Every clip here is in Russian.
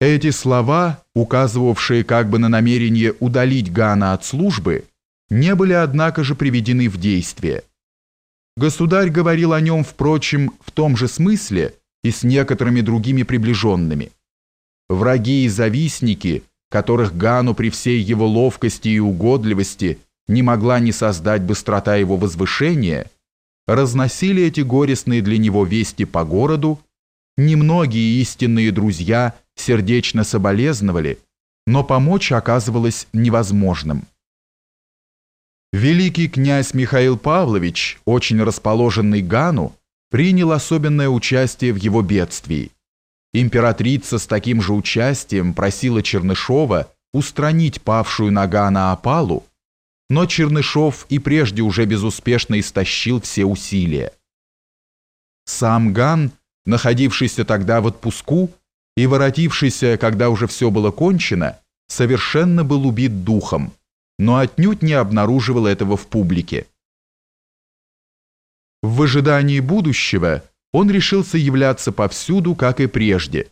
Эти слова, указывавшие как бы на намерение удалить Гана от службы, не были, однако же, приведены в действие. Государь говорил о нем, впрочем, в том же смысле и с некоторыми другими приближенными. Враги и завистники, которых Гану при всей его ловкости и угодливости не могла не создать быстрота его возвышения, разносили эти горестные для него вести по городу, немногие истинные друзья сердечно соболезновали, но помочь оказывалось невозможным. Великий князь Михаил Павлович, очень расположенный Гану, принял особенное участие в его бедствии. Императрица с таким же участием просила Чернышова устранить павшую на Гана опалу, но Чернышов и прежде уже безуспешно истощил все усилия. Сам Ган, находившийся тогда в отпуску и воротившийся, когда уже все было кончено, совершенно был убит духом, но отнюдь не обнаруживал этого в публике. В ожидании будущего он решился являться повсюду, как и прежде,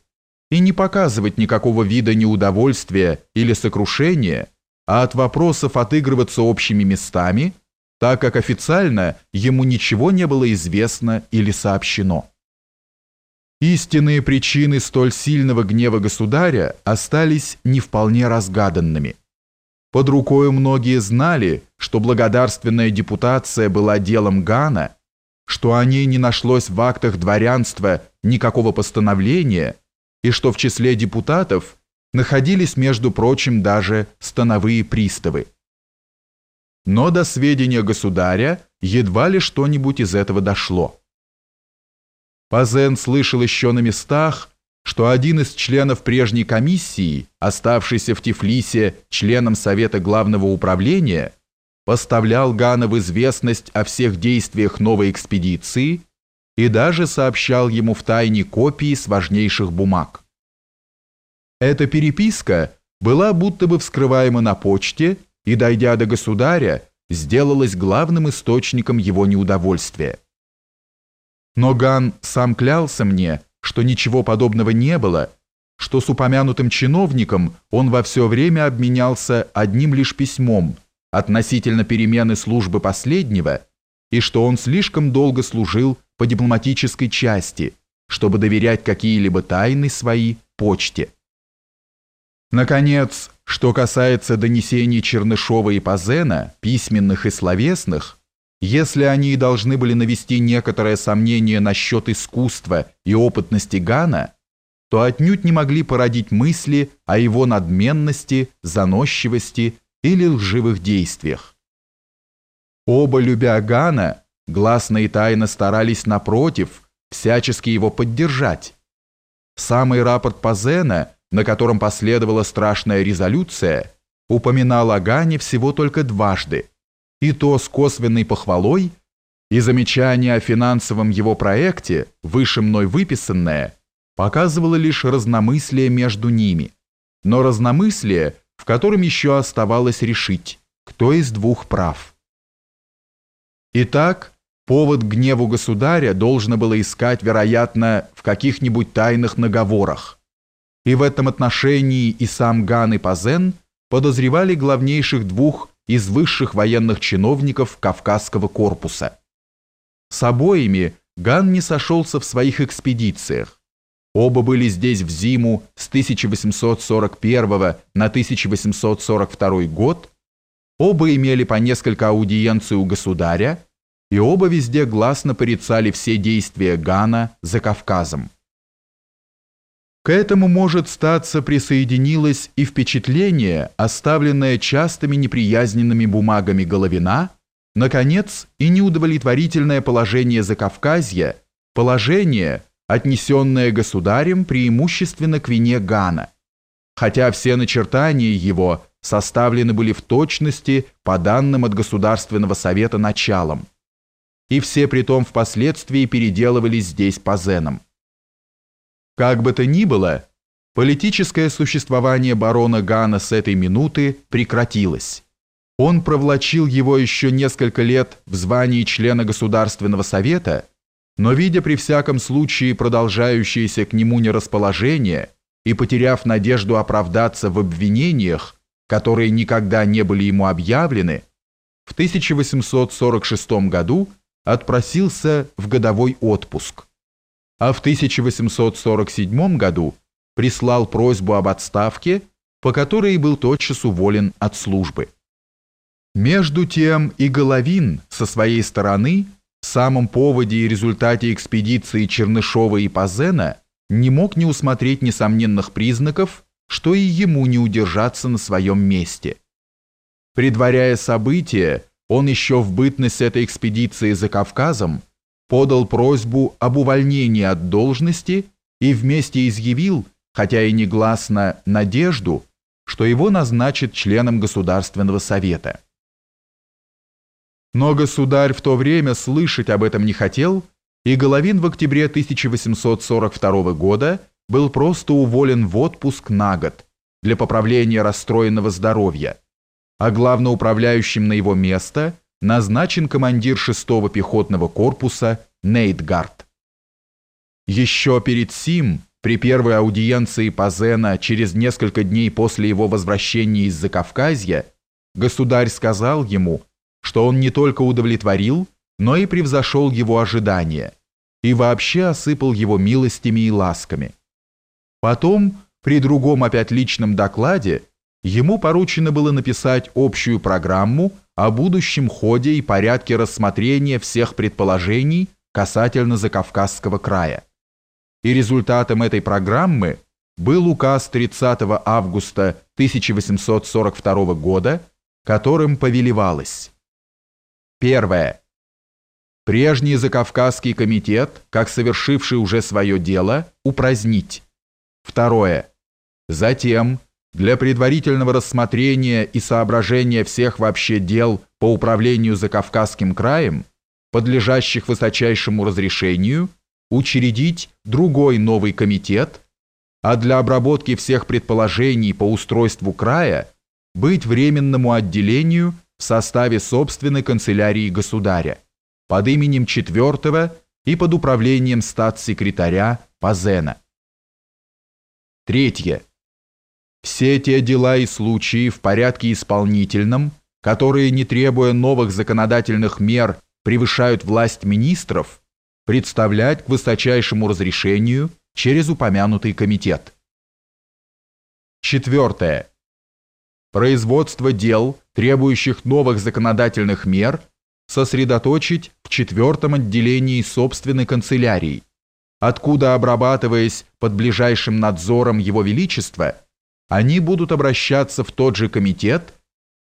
и не показывать никакого вида неудовольствия или сокрушения, а от вопросов отыгрываться общими местами, так как официально ему ничего не было известно или сообщено. Истинные причины столь сильного гнева государя остались не вполне разгаданными. Под рукою многие знали, что благодарственная депутация была делом Гана, что о ней не нашлось в актах дворянства никакого постановления и что в числе депутатов находились, между прочим, даже становые приставы. Но до сведения государя едва ли что-нибудь из этого дошло. Пазен слышал еще на местах, что один из членов прежней комиссии, оставшийся в Тифлисе членом Совета Главного Управления, поставлял Гана в известность о всех действиях новой экспедиции и даже сообщал ему в тайне копии с важнейших бумаг. Эта переписка была будто бы вскрываема на почте и, дойдя до государя, сделалась главным источником его неудовольствия. Но Ган сам клялся мне, что ничего подобного не было, что с упомянутым чиновником он во все время обменялся одним лишь письмом относительно перемены службы последнего и что он слишком долго служил по дипломатической части, чтобы доверять какие-либо тайны свои почте. Наконец, что касается донесений Чернышова и Пазена, письменных и словесных, если они и должны были навести некоторое сомнение насчет искусства и опытности Гана, то отнюдь не могли породить мысли о его надменности, заносчивости или лживых действиях. Оба, любя Гана, гласно и тайно старались напротив, всячески его поддержать. Самый рапорт Пазена – на котором последовала страшная резолюция, упоминал о Гане всего только дважды, и то с косвенной похвалой, и замечание о финансовом его проекте, выше мной выписанное, показывало лишь разномыслие между ними, но разномыслие, в котором еще оставалось решить, кто из двух прав. Итак, повод к гневу государя должно было искать, вероятно, в каких-нибудь тайных наговорах, и в этом отношении и сам Ган и Пазен подозревали главнейших двух из высших военных чиновников Кавказского корпуса. С обоими Ган не сошелся в своих экспедициях. Оба были здесь в зиму с 1841 на 1842 год, оба имели по несколько аудиенций у государя, и оба везде гласно порицали все действия Гана за Кавказом. К этому, может статься, присоединилось и впечатление, оставленное частыми неприязненными бумагами Головина, наконец, и неудовлетворительное положение Закавказья, положение, отнесенное государем преимущественно к вине Гана, хотя все начертания его составлены были в точности по данным от Государственного совета началом, и все притом впоследствии переделывались здесь по зенам. Как бы то ни было, политическое существование барона Гана с этой минуты прекратилось. Он провлачил его еще несколько лет в звании члена Государственного совета, но видя при всяком случае продолжающееся к нему нерасположение и потеряв надежду оправдаться в обвинениях, которые никогда не были ему объявлены, в 1846 году отпросился в годовой отпуск, а в 1847 году прислал просьбу об отставке, по которой был тотчас уволен от службы. Между тем и Головин со своей стороны в самом поводе и результате экспедиции Чернышова и Пазена не мог не усмотреть несомненных признаков, что и ему не удержаться на своем месте. Предваряя события, он еще в бытность этой экспедиции за Кавказом подал просьбу об увольнении от должности и вместе изъявил, хотя и негласно, надежду, что его назначат членом Государственного совета. Но государь в то время слышать об этом не хотел, и Головин в октябре 1842 года был просто уволен в отпуск на год для поправления расстроенного здоровья, а главноуправляющим на его место назначен командир 6-го пехотного корпуса Нейтгард. Еще перед сим, при первой аудиенции Пазена через несколько дней после его возвращения из Закавказья, государь сказал ему, что он не только удовлетворил, но и превзошел его ожидания и вообще осыпал его милостями и ласками. Потом, при другом опять личном докладе, ему поручено было написать общую программу о будущем ходе и порядке рассмотрения всех предположений касательно Закавказского края. И результатом этой программы был указ 30 августа 1842 года, которым повелевалось Первое. Прежний Закавказский комитет, как совершивший уже свое дело, упразднить. Второе. Затем, для предварительного рассмотрения и соображения всех вообще дел по управлению Закавказским краем, подлежащих высочайшему разрешению, учредить другой новый комитет, а для обработки всех предположений по устройству края быть временному отделению – в составе собственной канцелярии государя под именем четвертого и под управлением статс-секретаря Пазена. Третье. Все те дела и случаи в порядке исполнительном, которые, не требуя новых законодательных мер, превышают власть министров, представлять к высочайшему разрешению через упомянутый комитет. Четвертое производство дел, требующих новых законодательных мер, сосредоточить в четвертом отделении собственной канцелярии, откуда, обрабатываясь под ближайшим надзором Его Величества, они будут обращаться в тот же комитет,